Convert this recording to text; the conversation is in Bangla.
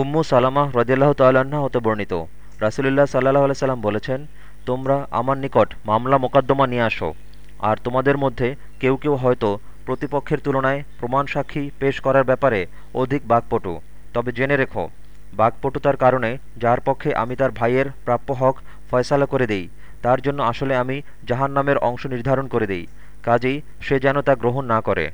উম্মু সালামা রদিয়াল্লাহ তাল্লাহ্ন হতে বর্ণিত। রাসুলুল্লাহ সাল্লাহ সাল্লাম বলেছেন, তোমরা আমার নিকট মামলা মোকদ্দমা নিয়ে আসো, আর তোমাদের মধ্যে কেউ কেউ হয়তো প্রতিপক্ষের তুলনায় প্রমাণ সাক্ষী পেশ করার ব্যাপারে অধিক বাকপটু। তবে জেনে রেখো বাকপটুতার কারণে যার পক্ষে আমি তার ভাইয়ের প্রাপ্য হক ফয়সালা করে দেই, তার জন্য আসলে আমি জাহান নামের অংশ নির্ধারণ করে দিই, কাজেই সে যেন তা গ্রহণ না করে।